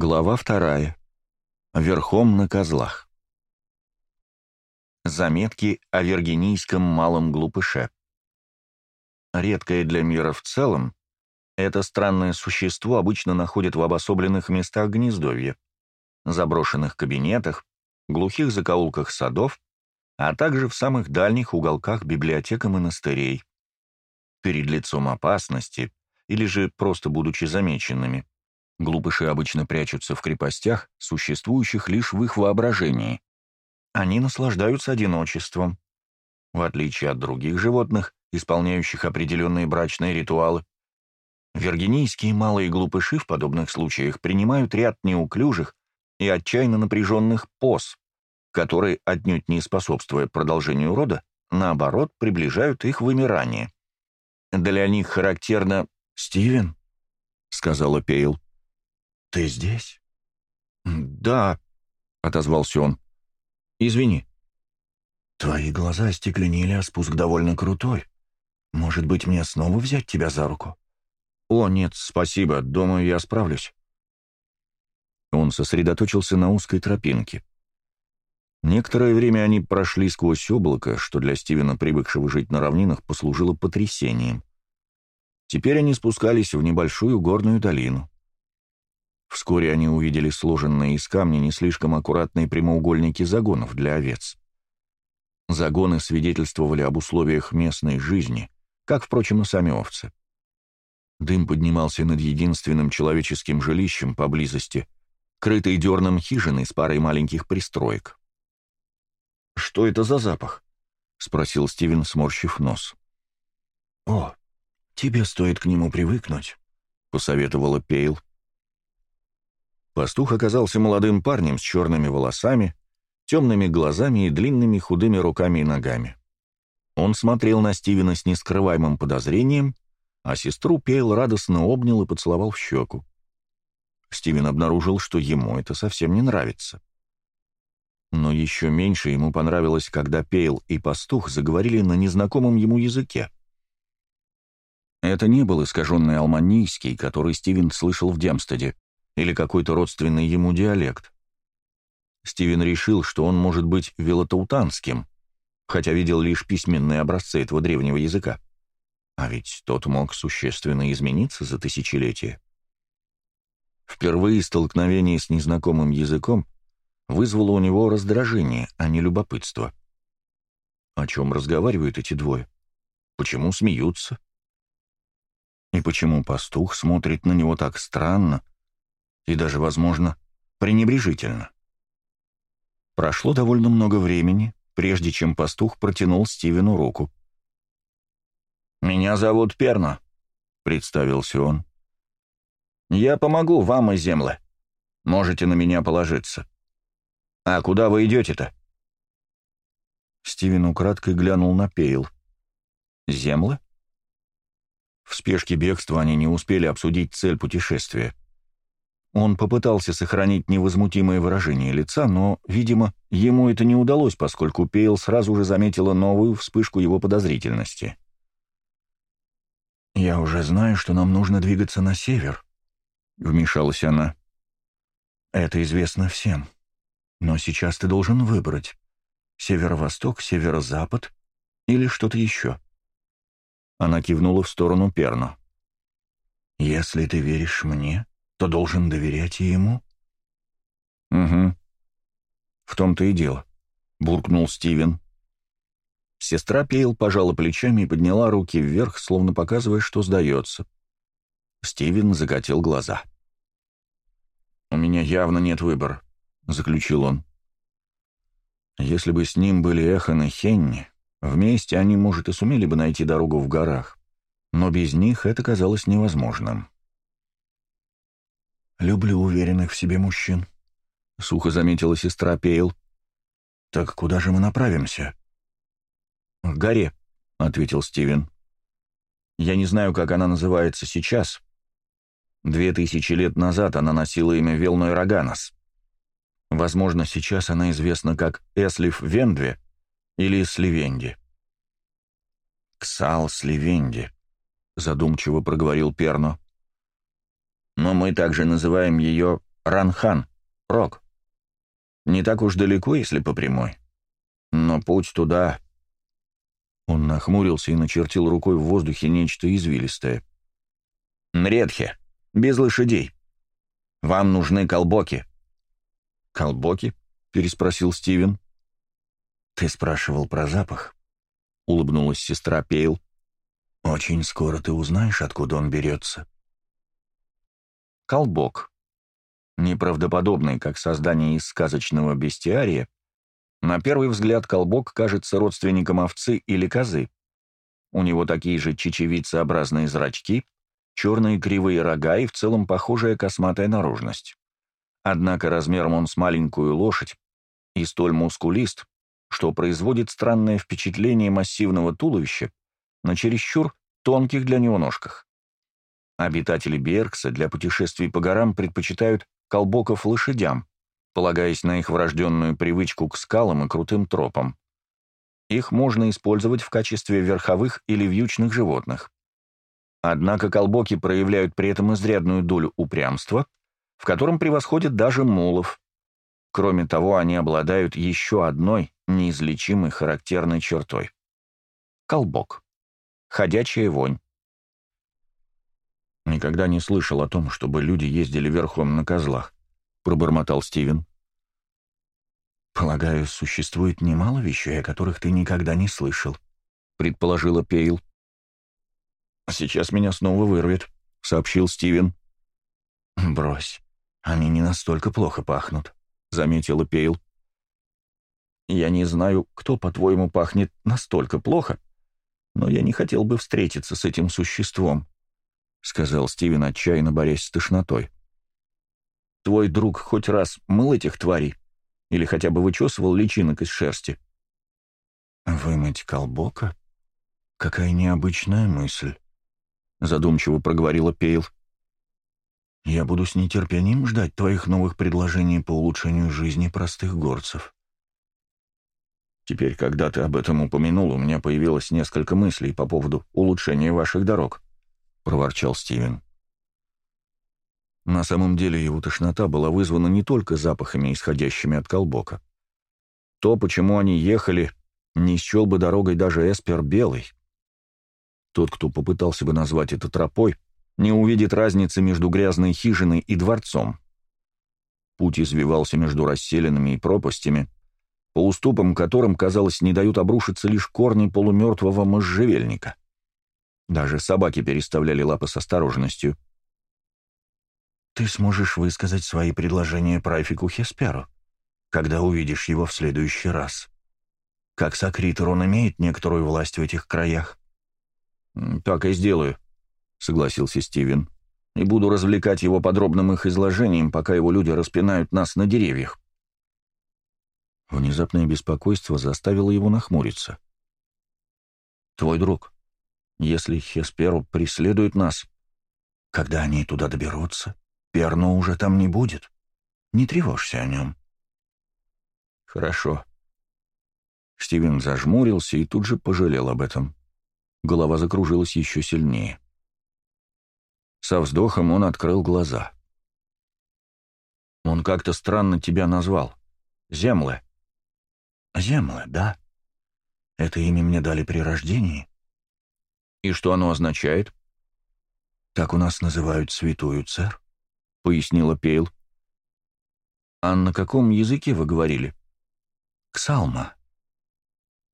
Глава вторая. Верхом на козлах. Заметки о вергенийском малом глупыше. Редкое для мира в целом, это странное существо обычно находят в обособленных местах гнездовья, заброшенных кабинетах, глухих закоулках садов, а также в самых дальних уголках библиотек и монастырей. Перед лицом опасности, или же просто будучи замеченными – Глупыши обычно прячутся в крепостях, существующих лишь в их воображении. Они наслаждаются одиночеством. В отличие от других животных, исполняющих определенные брачные ритуалы, виргинийские малые глупыши в подобных случаях принимают ряд неуклюжих и отчаянно напряженных поз, которые, отнюдь не способствуя продолжению рода, наоборот, приближают их вымирание. Для них характерно «Стивен», — сказала Пейл, — «Ты здесь?» «Да», — отозвался он. «Извини». «Твои глаза остекленили, а спуск довольно крутой. Может быть, мне снова взять тебя за руку?» «О, нет, спасибо. Думаю, я справлюсь». Он сосредоточился на узкой тропинке. Некоторое время они прошли сквозь облако, что для Стивена, привыкшего жить на равнинах, послужило потрясением. Теперь они спускались в небольшую горную долину. Вскоре они увидели сложенные из камня не слишком аккуратные прямоугольники загонов для овец. Загоны свидетельствовали об условиях местной жизни, как, впрочем, и сами овцы. Дым поднимался над единственным человеческим жилищем поблизости, крытой дерном хижиной с парой маленьких пристроек. «Что это за запах?» — спросил Стивен, сморщив нос. «О, тебе стоит к нему привыкнуть», — посоветовала Пейл. Пастух оказался молодым парнем с черными волосами, темными глазами и длинными худыми руками и ногами. Он смотрел на Стивена с нескрываемым подозрением, а сестру Пейл радостно обнял и поцеловал в щеку. Стивен обнаружил, что ему это совсем не нравится. Но еще меньше ему понравилось, когда Пейл и пастух заговорили на незнакомом ему языке. Это не был искаженный алманийский, который Стивен слышал в Демстеде или какой-то родственный ему диалект. Стивен решил, что он может быть велотаутанским, хотя видел лишь письменные образцы этого древнего языка. А ведь тот мог существенно измениться за тысячелетия. Впервые столкновение с незнакомым языком вызвало у него раздражение, а не любопытство. О чем разговаривают эти двое? Почему смеются? И почему пастух смотрит на него так странно, и даже, возможно, пренебрежительно. Прошло довольно много времени, прежде чем пастух протянул Стивену руку. «Меня зовут Перна», — представился он. «Я помогу вам и земле. Можете на меня положиться. А куда вы идете-то?» Стивен украдкой глянул на Пейл. «Земла?» В спешке бегства они не успели обсудить цель путешествия — он попытался сохранить невозмутимое выражение лица, но, видимо, ему это не удалось, поскольку Пейл сразу же заметила новую вспышку его подозрительности. «Я уже знаю, что нам нужно двигаться на север», — вмешалась она. «Это известно всем. Но сейчас ты должен выбрать северо-восток, северо-запад или что-то еще». Она кивнула в сторону Перну. «Если ты веришь мне, то должен доверять и ему. «Угу. В том-то и дело», — буркнул Стивен. Сестра Пейл пожала плечами и подняла руки вверх, словно показывая, что сдается. Стивен закатил глаза. «У меня явно нет выбора», — заключил он. «Если бы с ним были Эхан и Хенни, вместе они, может, и сумели бы найти «Люблю уверенных в себе мужчин», — сухо заметила сестра Пейл. «Так куда же мы направимся?» «К горе», — ответил Стивен. «Я не знаю, как она называется сейчас. Две тысячи лет назад она носила имя Велной Роганос. Возможно, сейчас она известна как Эслив Вендве или Сливенди». «Ксал Сливенди», — задумчиво проговорил Перно но мы также называем ее Ранхан, Рог. Не так уж далеко, если по прямой. Но путь туда... Он нахмурился и начертил рукой в воздухе нечто извилистое. «Нредхе, без лошадей. Вам нужны колбоки». «Колбоки?» — переспросил Стивен. «Ты спрашивал про запах?» — улыбнулась сестра Пейл. «Очень скоро ты узнаешь, откуда он берется» колбок. Неправдоподобный, как создание из сказочного бестиария, на первый взгляд колбок кажется родственником овцы или козы. У него такие же чечевицеобразные зрачки, черные кривые рога и в целом похожая косматая наружность. Однако размером он с маленькую лошадь и столь мускулист, что производит странное впечатление массивного туловища на чересчур тонких для него ножках. Обитатели Беркса для путешествий по горам предпочитают колбоков лошадям, полагаясь на их врожденную привычку к скалам и крутым тропам. Их можно использовать в качестве верховых или вьючных животных. Однако колбоки проявляют при этом изрядную долю упрямства, в котором превосходят даже мулов. Кроме того, они обладают еще одной неизлечимой характерной чертой. Колбок. Ходячая вонь. «Никогда не слышал о том, чтобы люди ездили верхом на козлах», — пробормотал Стивен. «Полагаю, существует немало вещей, о которых ты никогда не слышал», — предположила Пейл. «Сейчас меня снова вырвет», — сообщил Стивен. «Брось, они не настолько плохо пахнут», — заметила Пейл. «Я не знаю, кто, по-твоему, пахнет настолько плохо, но я не хотел бы встретиться с этим существом», — сказал Стивен, отчаянно борясь с тошнотой. «Твой друг хоть раз мыл этих тварей? Или хотя бы вычесывал личинок из шерсти?» «Вымыть колбока? Какая необычная мысль!» — задумчиво проговорила Пейл. «Я буду с нетерпением ждать твоих новых предложений по улучшению жизни простых горцев». Теперь, когда ты об этом упомянул, у меня появилось несколько мыслей по поводу улучшения ваших дорог проворчал Стивен. На самом деле его тошнота была вызвана не только запахами, исходящими от колбока. То, почему они ехали, не счел бы дорогой даже Эспер Белый. Тот, кто попытался бы назвать это тропой, не увидит разницы между грязной хижиной и дворцом. Путь извивался между расселенными и пропастями, по уступам которым, казалось, не дают обрушиться лишь корни полумертвого можжевельника. Даже собаки переставляли лапы с осторожностью. «Ты сможешь высказать свои предложения прайфику Хесперу, когда увидишь его в следующий раз. Как сокритор он имеет некоторую власть в этих краях». «Так и сделаю», — согласился Стивен. «И буду развлекать его подробным их изложением, пока его люди распинают нас на деревьях». Внезапное беспокойство заставило его нахмуриться. «Твой друг», если Хесперу преследуют нас, когда они туда доберутся, Перну уже там не будет. Не тревожься о нем. Хорошо. Стивен зажмурился и тут же пожалел об этом. Голова закружилась еще сильнее. Со вздохом он открыл глаза. Он как-то странно тебя назвал. Земле. Земле, да. Это имя мне дали при рождении. «И что оно означает?» «Так у нас называют святую, сэр», — пояснила Пейл. «А на каком языке вы говорили?» «Ксалма».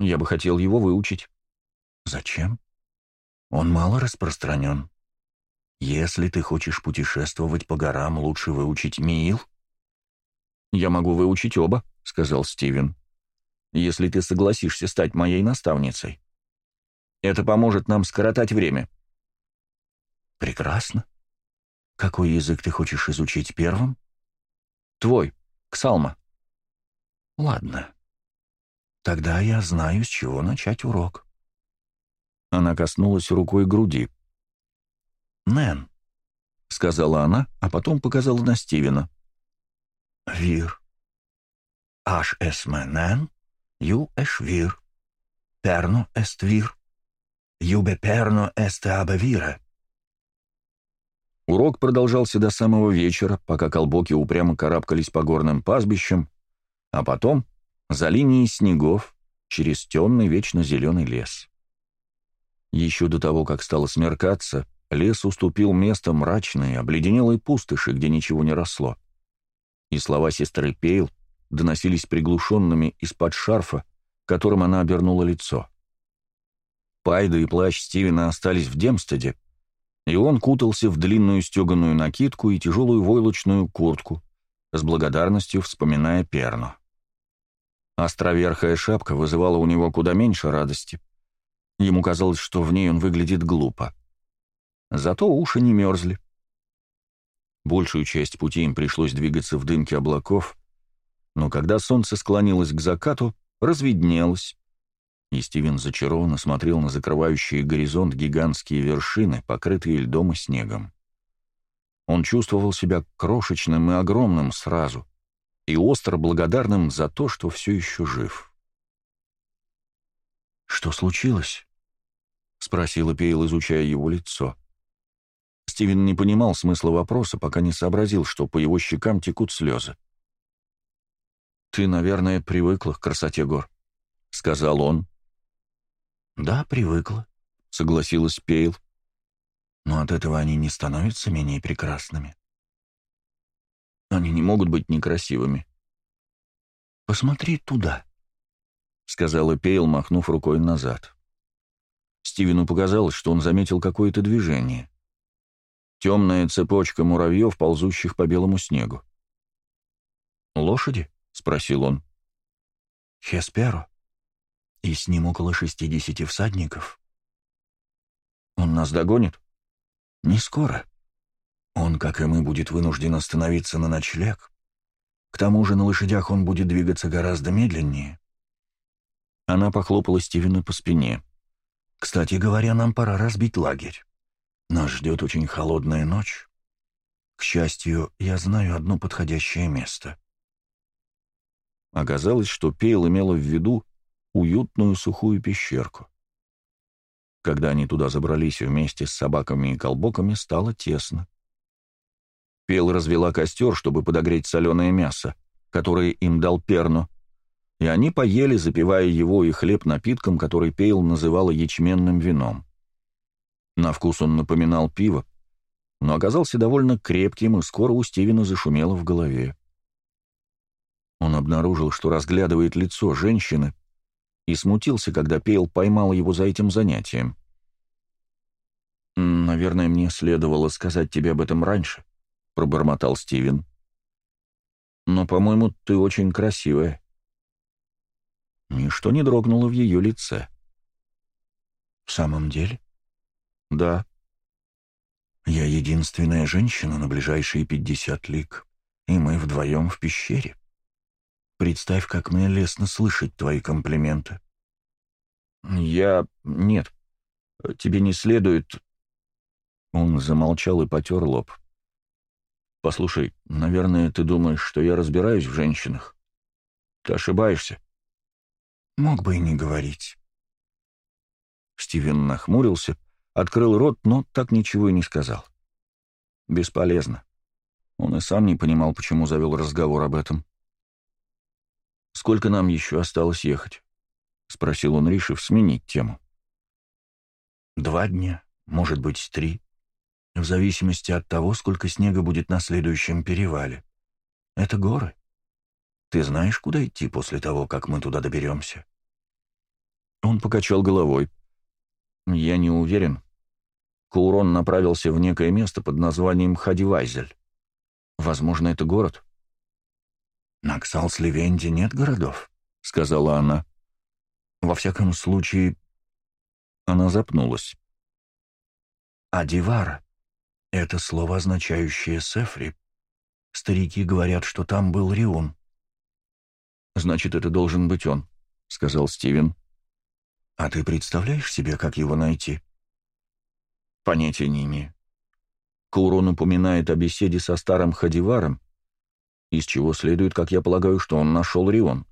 «Я бы хотел его выучить». «Зачем?» «Он мало распространен. Если ты хочешь путешествовать по горам, лучше выучить Миил». «Я могу выучить оба», — сказал Стивен. «Если ты согласишься стать моей наставницей». Это поможет нам скоротать время». «Прекрасно. Какой язык ты хочешь изучить первым?» «Твой, Ксалма». «Ладно. Тогда я знаю, с чего начать урок». Она коснулась рукой груди. «Нэн», — сказала она, а потом показала на Стивена. «Вир. Аш эс мэнэн, ю эш вир. Перно эст вир». Юбе перно эсте абавира». Урок продолжался до самого вечера, пока колбоки упрямо карабкались по горным пастбищам, а потом за линией снегов через темный вечно зеленый лес. Еще до того, как стало смеркаться, лес уступил место мрачной, обледенелой пустоши, где ничего не росло. И слова сестры Пейл доносились приглушенными из-под шарфа, которым она обернула лицо. Пайда и плащ Стивена остались в Демстеде, и он кутался в длинную стеганую накидку и тяжелую войлочную куртку, с благодарностью вспоминая Перну. Островерхая шапка вызывала у него куда меньше радости. Ему казалось, что в ней он выглядит глупо. Зато уши не мерзли. Большую часть пути им пришлось двигаться в дымке облаков, но когда солнце склонилось к закату, разведнелось, и Стивен зачарованно смотрел на закрывающие горизонт гигантские вершины, покрытые льдом и снегом. Он чувствовал себя крошечным и огромным сразу, и остро благодарным за то, что все еще жив. «Что случилось?» — спросила Пейл, изучая его лицо. Стивен не понимал смысла вопроса, пока не сообразил, что по его щекам текут слезы. «Ты, наверное, привыкла к красоте гор», — сказал он, «Да, привыкла», — согласилась Пейл. «Но от этого они не становятся менее прекрасными». «Они не могут быть некрасивыми». «Посмотри туда», — сказала Пейл, махнув рукой назад. Стивену показалось, что он заметил какое-то движение. Темная цепочка муравьев, ползущих по белому снегу. «Лошади?» — спросил он. «Хесперо», и с ним около 60 всадников. Он нас догонит? Не скоро. Он, как и мы, будет вынужден остановиться на ночлег. К тому же на лошадях он будет двигаться гораздо медленнее. Она похлопала Стивена по спине. «Кстати говоря, нам пора разбить лагерь. Нас ждет очень холодная ночь. К счастью, я знаю одно подходящее место». Оказалось, что Пейл имела в виду уютную сухую пещерку. Когда они туда забрались вместе с собаками и колбоками, стало тесно. Пел развела костер, чтобы подогреть соленое мясо, которое им дал Перну, и они поели, запивая его и хлеб напитком, который Пейл называла ячменным вином. На вкус он напоминал пиво, но оказался довольно крепким, и скоро у Стивена зашумело в голове. Он обнаружил, что разглядывает лицо женщины, и смутился, когда Пейл поймал его за этим занятием. «Наверное, мне следовало сказать тебе об этом раньше», — пробормотал Стивен. «Но, по-моему, ты очень красивая». Ничто не дрогнуло в ее лице. «В самом деле?» «Да». «Я единственная женщина на ближайшие пятьдесят лик, и мы вдвоем в пещере», Представь, как мне лестно слышать твои комплименты. Я... Нет. Тебе не следует... Он замолчал и потер лоб. «Послушай, наверное, ты думаешь, что я разбираюсь в женщинах. Ты ошибаешься». «Мог бы и не говорить». Стивен нахмурился, открыл рот, но так ничего и не сказал. «Бесполезно». Он и сам не понимал, почему завел разговор об этом. «Сколько нам еще осталось ехать?» — спросил он, решив сменить тему. «Два дня, может быть, три, в зависимости от того, сколько снега будет на следующем перевале. Это горы. Ты знаешь, куда идти после того, как мы туда доберемся?» Он покачал головой. «Я не уверен. Каурон направился в некое место под названием Хадивайзель. Возможно, это город. «На Ксалс-Левенде нет городов», — сказала она. «Во всяком случае...» Она запнулась. «Адивар — это слово, означающее «сефри». Старики говорят, что там был Риун». «Значит, это должен быть он», — сказал Стивен. «А ты представляешь себе, как его найти?» «Понятия не имею». Каурон упоминает о беседе со старым Хадиваром, из чего следует, как я полагаю, что он нашел Рион.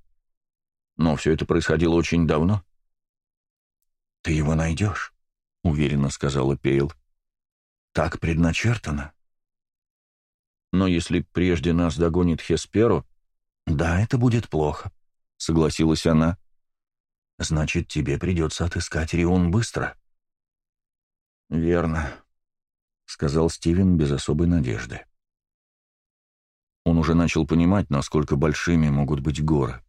Но все это происходило очень давно. «Ты его найдешь», — уверенно сказала Пейл. «Так предначертано». «Но если прежде нас догонит Хесперу, «Да, это будет плохо», — согласилась она. «Значит, тебе придется отыскать Рион быстро». «Верно», — сказал Стивен без особой надежды уже начал понимать, насколько большими могут быть горы.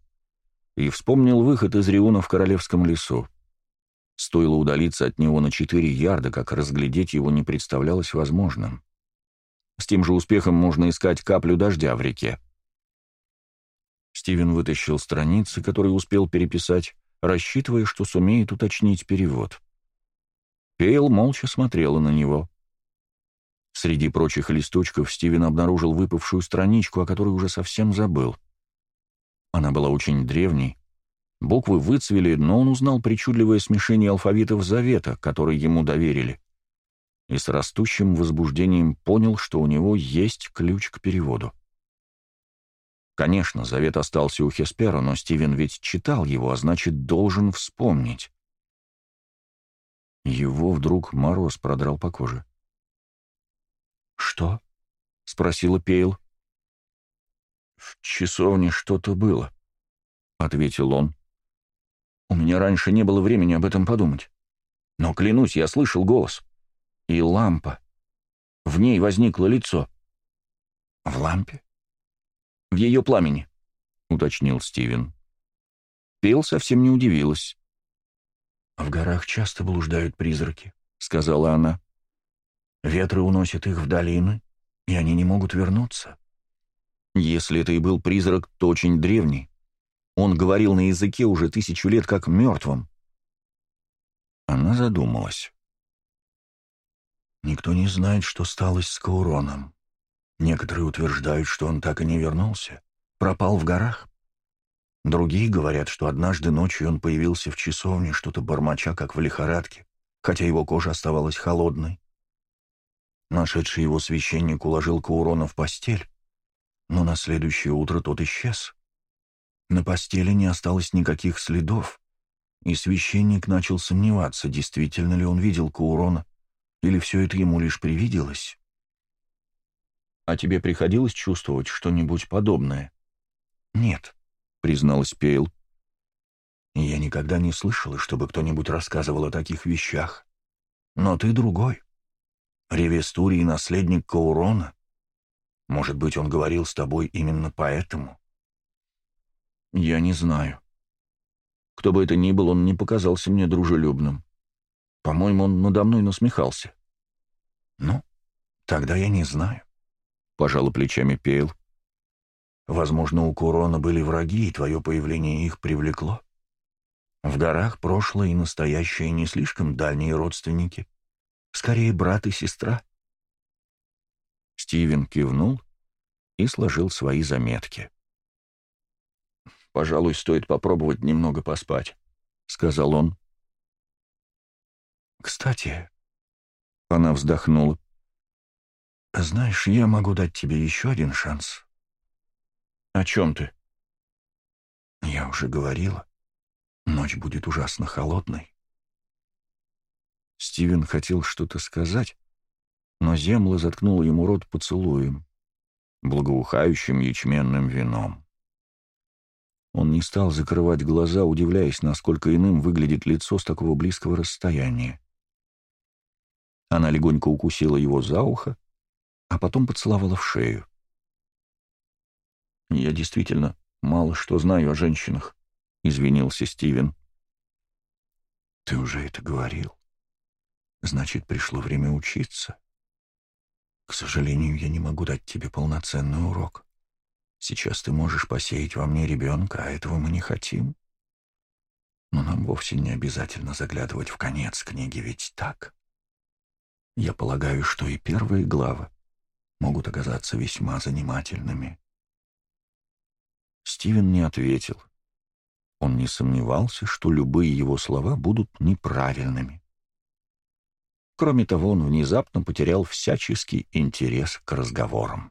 И вспомнил выход из Риуна в Королевском лесу. Стоило удалиться от него на четыре ярда, как разглядеть его не представлялось возможным. С тем же успехом можно искать каплю дождя в реке. Стивен вытащил страницы, которые успел переписать, рассчитывая, что сумеет уточнить перевод. Пейл молча смотрела на него. Среди прочих листочков Стивен обнаружил выпавшую страничку, о которой уже совсем забыл. Она была очень древней, буквы выцвели, но он узнал причудливое смешение алфавитов завета, который ему доверили, и с растущим возбуждением понял, что у него есть ключ к переводу. Конечно, завет остался у Хеспера, но Стивен ведь читал его, а значит, должен вспомнить. Его вдруг мороз продрал по коже. «Что?» — спросила Пейл. «В часовне что-то было», — ответил он. «У меня раньше не было времени об этом подумать. Но, клянусь, я слышал голос. И лампа. В ней возникло лицо». «В лампе?» «В ее пламени», — уточнил Стивен. Пейл совсем не удивилась. «В горах часто блуждают призраки», — сказала она. Ветры уносят их в долины, и они не могут вернуться. Если это и был призрак, то очень древний. Он говорил на языке уже тысячу лет как мертвым. Она задумалась. Никто не знает, что стало с Кауроном. Некоторые утверждают, что он так и не вернулся, пропал в горах. Другие говорят, что однажды ночью он появился в часовне, что-то бормоча, как в лихорадке, хотя его кожа оставалась холодной. Нашедший его священник уложил Каурона в постель, но на следующее утро тот исчез. На постели не осталось никаких следов, и священник начал сомневаться, действительно ли он видел Каурона, или все это ему лишь привиделось. «А тебе приходилось чувствовать что-нибудь подобное?» «Нет», — призналась Пейл. «Я никогда не слышала, чтобы кто-нибудь рассказывал о таких вещах. Но ты другой. Ревестурий — наследник Каурона? Может быть, он говорил с тобой именно поэтому? Я не знаю. Кто бы это ни был, он не показался мне дружелюбным. По-моему, он надо мной насмехался. Ну, тогда я не знаю. Пожала плечами Пейл. Возможно, у Курона были враги, и твое появление их привлекло. В горах прошлое и настоящее не слишком дальние родственники. Скорее, брат и сестра». Стивен кивнул и сложил свои заметки. «Пожалуй, стоит попробовать немного поспать», — сказал он. «Кстати...» — она вздохнула. «Знаешь, я могу дать тебе еще один шанс». «О чем ты?» «Я уже говорила. Ночь будет ужасно холодной. Стивен хотел что-то сказать, но земла заткнула ему рот поцелуем, благоухающим ячменным вином. Он не стал закрывать глаза, удивляясь, насколько иным выглядит лицо с такого близкого расстояния. Она легонько укусила его за ухо, а потом поцеловала в шею. «Я действительно мало что знаю о женщинах», — извинился Стивен. «Ты уже это говорил», значит, пришло время учиться. К сожалению, я не могу дать тебе полноценный урок. Сейчас ты можешь посеять во мне ребенка, а этого мы не хотим. Но нам вовсе не обязательно заглядывать в конец книги, ведь так? Я полагаю, что и первые главы могут оказаться весьма занимательными. Стивен не ответил. Он не сомневался, что любые его слова будут неправильными. Кроме того, он внезапно потерял всяческий интерес к разговорам.